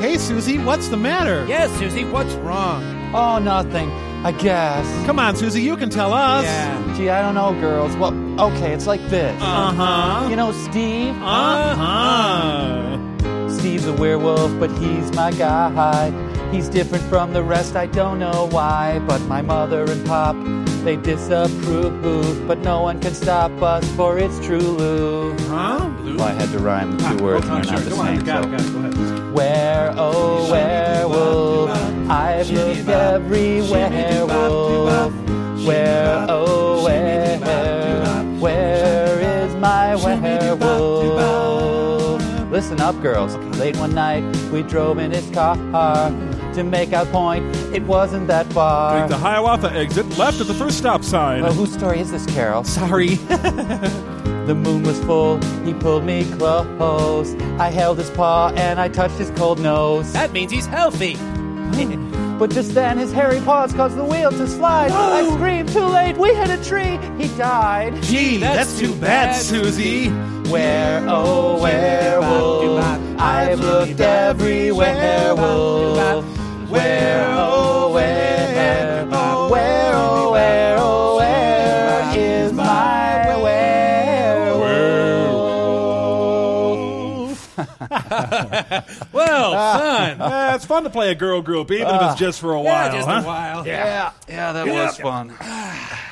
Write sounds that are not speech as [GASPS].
Hey, Susie, what's the matter? Yes, Susie, what's wrong? Oh, nothing. I guess. Come on, Susie, you can tell us. Yeah. Gee, I don't know, girls. Well, okay, it's like this. Uh huh. You know, Steve? Uh huh. Steve's a werewolf, but he's my guy. He's different from the rest, I don't know why. But my mother and pop, they disapprove. But no one can stop us, for it's true, Lou. Huh? Well, I had to rhyme the two words, and they're not the Go on, same. got so- it, got it. Go. Where, oh, werewolf, I've looked everywhere, wolf. Where, oh, where, where is my werewolf? Listen up, girls. Late one night, we drove in his car to make our point. It wasn't that far. Take the Hiawatha exit left at the first stop sign. Oh, whose story is this, Carol? Sorry. [LAUGHS] [LAUGHS] The moon was full, he pulled me close. I held his paw and I touched his cold nose. That means he's healthy. [LAUGHS] But just then his hairy paws caused the wheel to slide. [GASPS] I screamed, too late, we hit a tree, he died. Gee, that's, too bad, Susie. Where, oh, everywhere, wolf. Where, oh, where, where, oh, where, oh, where is my werewolf? [LAUGHS] Well, fun. Uh, it's fun to play a girl group, even if it's just for a while. yeah, just huh? a while. Yeah, yeah, that was fun. [SIGHS] [SIGHS]